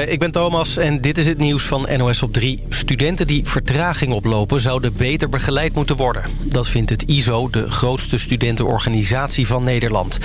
Ik ben Thomas en dit is het nieuws van NOS op 3. Studenten die vertraging oplopen zouden beter begeleid moeten worden. Dat vindt het ISO, de grootste studentenorganisatie van Nederland.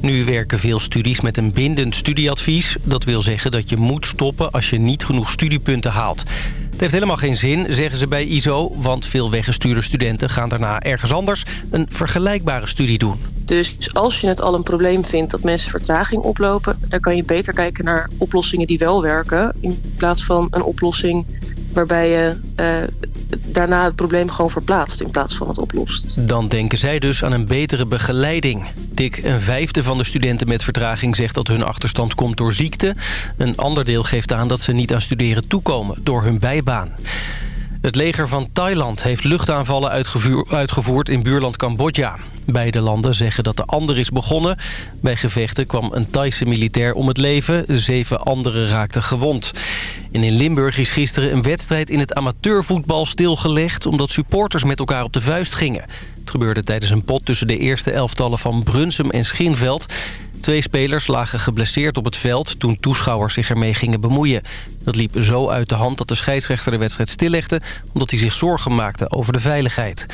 Nu werken veel studies met een bindend studieadvies. Dat wil zeggen dat je moet stoppen als je niet genoeg studiepunten haalt. Het heeft helemaal geen zin, zeggen ze bij ISO... want veel weggestuurde studenten gaan daarna ergens anders... een vergelijkbare studie doen. Dus als je het al een probleem vindt dat mensen vertraging oplopen... dan kan je beter kijken naar oplossingen die wel werken... in plaats van een oplossing waarbij je uh, daarna het probleem gewoon verplaatst in plaats van het oplost. Dan denken zij dus aan een betere begeleiding. Dik een vijfde van de studenten met vertraging zegt dat hun achterstand komt door ziekte. Een ander deel geeft aan dat ze niet aan studeren toekomen door hun bijbaan. Het leger van Thailand heeft luchtaanvallen uitgevoerd in buurland Cambodja. Beide landen zeggen dat de ander is begonnen. Bij gevechten kwam een Thaise militair om het leven. Zeven anderen raakten gewond. En in Limburg is gisteren een wedstrijd in het amateurvoetbal stilgelegd... omdat supporters met elkaar op de vuist gingen. Het gebeurde tijdens een pot tussen de eerste elftallen van Brunsum en Schinveld. Twee spelers lagen geblesseerd op het veld toen toeschouwers zich ermee gingen bemoeien. Dat liep zo uit de hand dat de scheidsrechter de wedstrijd stillegde... omdat hij zich zorgen maakte over de veiligheid.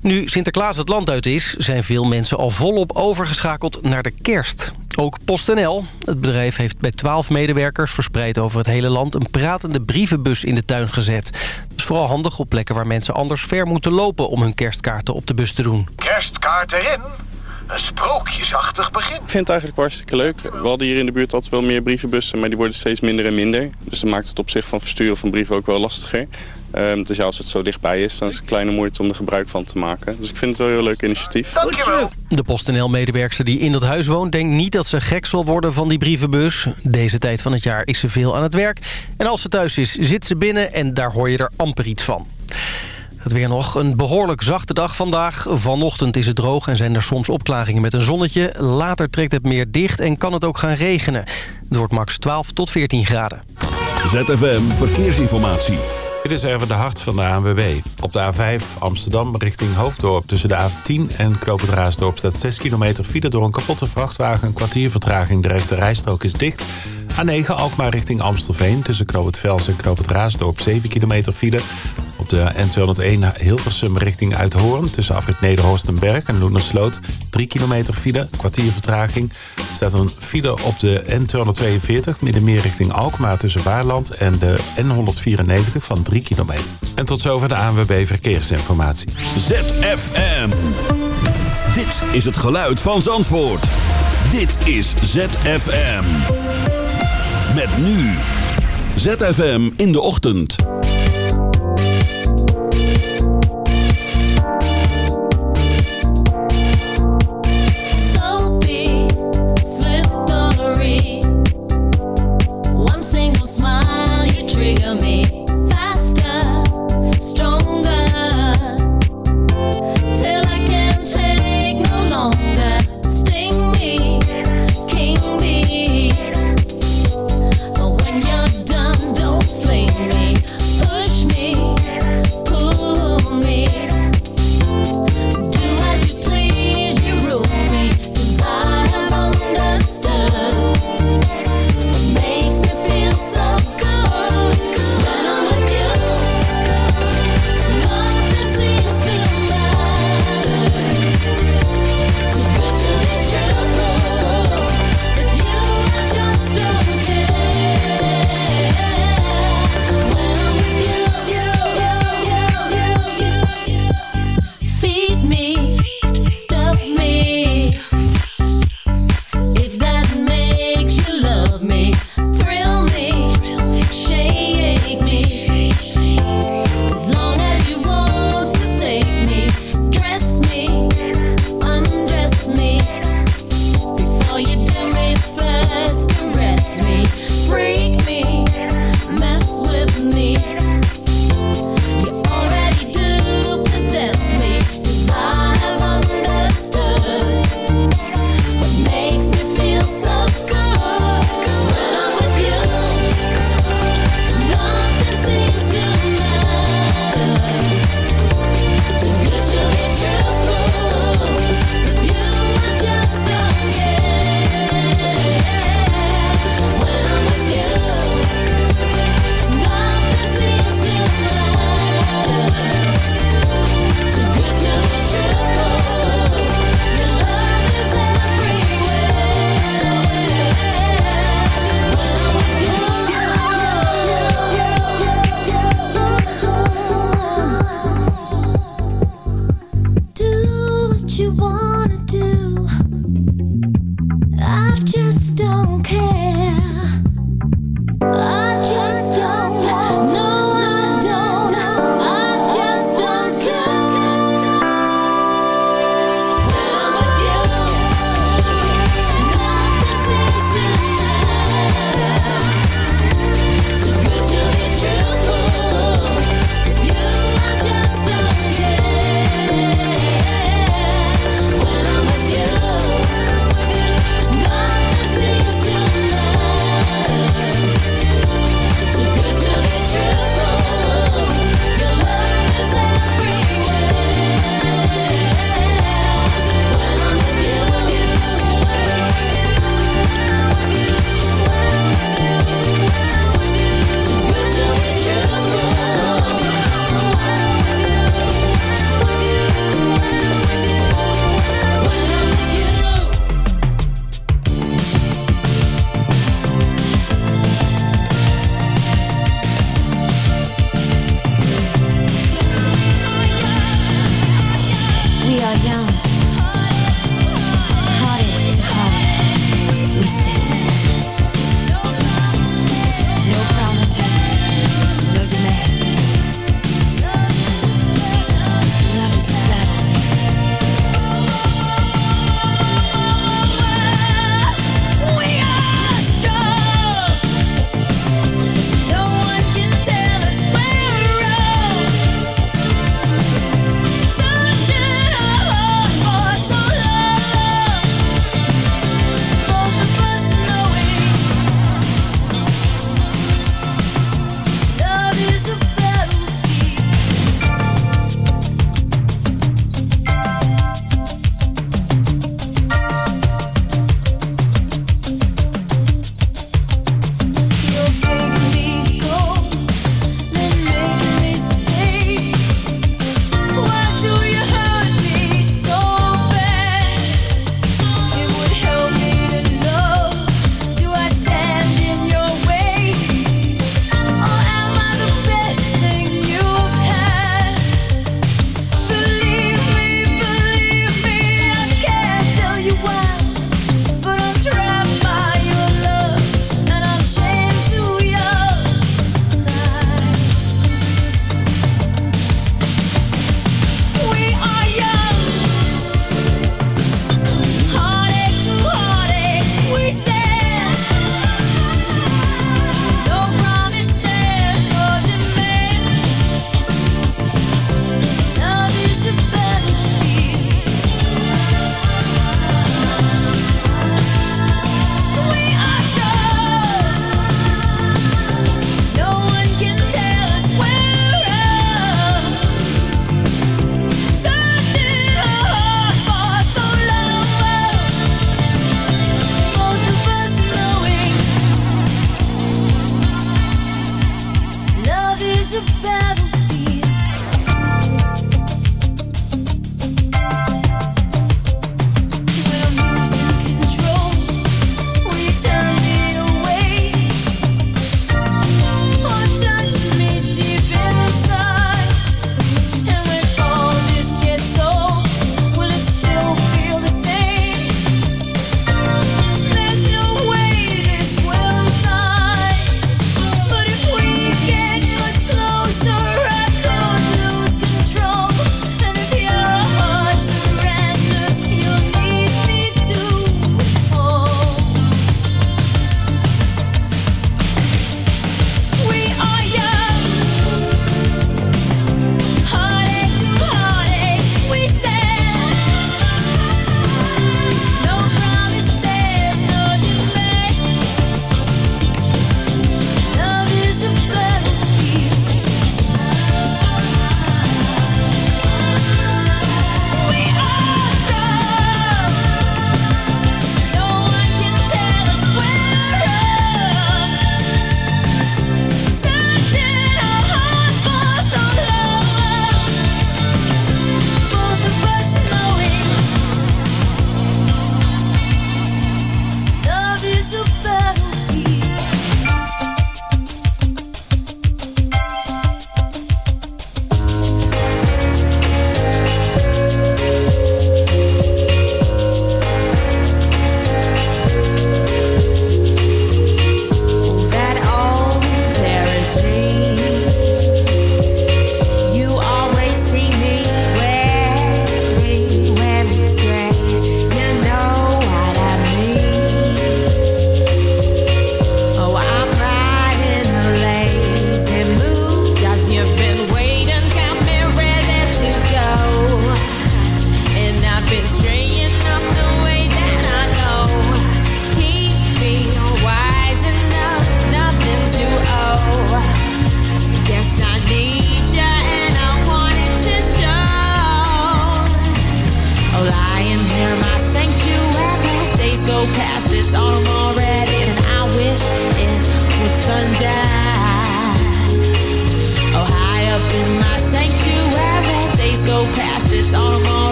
Nu Sinterklaas het land uit is, zijn veel mensen al volop overgeschakeld naar de kerst. Ook PostNL, het bedrijf heeft bij 12 medewerkers verspreid over het hele land... een pratende brievenbus in de tuin gezet. Dat is vooral handig op plekken waar mensen anders ver moeten lopen... om hun kerstkaarten op de bus te doen. Kerstkaart erin? Een sprookjesachtig begin. Ik vind het eigenlijk hartstikke leuk. We hadden hier in de buurt altijd wel meer brievenbussen, maar die worden steeds minder en minder. Dus dat maakt het op zich van versturen van brieven ook wel lastiger. Um, dus ja, als het zo dichtbij is, dan is het een kleine moeite om er gebruik van te maken. Dus ik vind het wel een heel leuk initiatief. Dankjewel. De PostNL-medewerkster die in dat huis woont... denkt niet dat ze gek zal worden van die brievenbus. Deze tijd van het jaar is ze veel aan het werk. En als ze thuis is, zit ze binnen en daar hoor je er amper iets van. Het weer nog een behoorlijk zachte dag vandaag. Vanochtend is het droog en zijn er soms opklaringen met een zonnetje. Later trekt het meer dicht en kan het ook gaan regenen. Het wordt max 12 tot 14 graden. ZFM Verkeersinformatie. Dit is even de hart van de ANWB. Op de A5 Amsterdam richting Hoofddorp tussen de A10 en Knoopend Raasdorp staat 6 kilometer file door een kapotte vrachtwagen. Een kwartier de rechte rijstrook is dicht. A9 Alkmaar richting Amstelveen tussen Knoopend Vels en Raasdorp 7 kilometer file. Op de N201 Hilversum richting Uithoorn tussen afrit Nederhorstenberg en Loenersloot 3 kilometer file, kwartier vertraging. Er staat een file op de N242 middenmeer richting Alkmaar tussen Waarland en de N194 van 3 kilometer. En tot zover de ANWB Verkeersinformatie. ZFM. Dit is het geluid van Zandvoort. Dit is ZFM. Met nu. ZFM in de ochtend.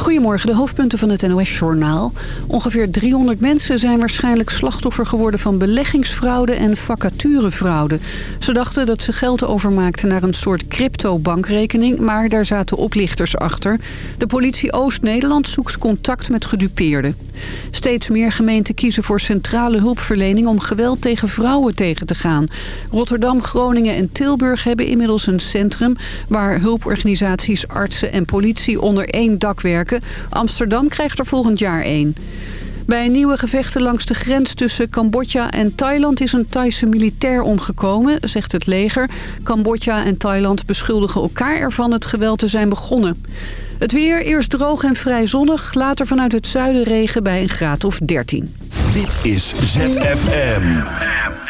Goedemorgen, de hoofdpunten van het NOS-journaal. Ongeveer 300 mensen zijn waarschijnlijk slachtoffer geworden van beleggingsfraude en vacaturefraude. Ze dachten dat ze geld overmaakten naar een soort crypto-bankrekening, maar daar zaten oplichters achter. De politie Oost-Nederland zoekt contact met gedupeerden. Steeds meer gemeenten kiezen voor centrale hulpverlening om geweld tegen vrouwen tegen te gaan. Rotterdam, Groningen en Tilburg hebben inmiddels een centrum waar hulporganisaties, artsen en politie onder één dak werken. Amsterdam krijgt er volgend jaar één. Bij nieuwe gevechten langs de grens tussen Cambodja en Thailand is een Thaise militair omgekomen, zegt het leger. Cambodja en Thailand beschuldigen elkaar ervan het geweld te zijn begonnen. Het weer, eerst droog en vrij zonnig, later vanuit het zuiden regen bij een graad of 13. Dit is ZFM.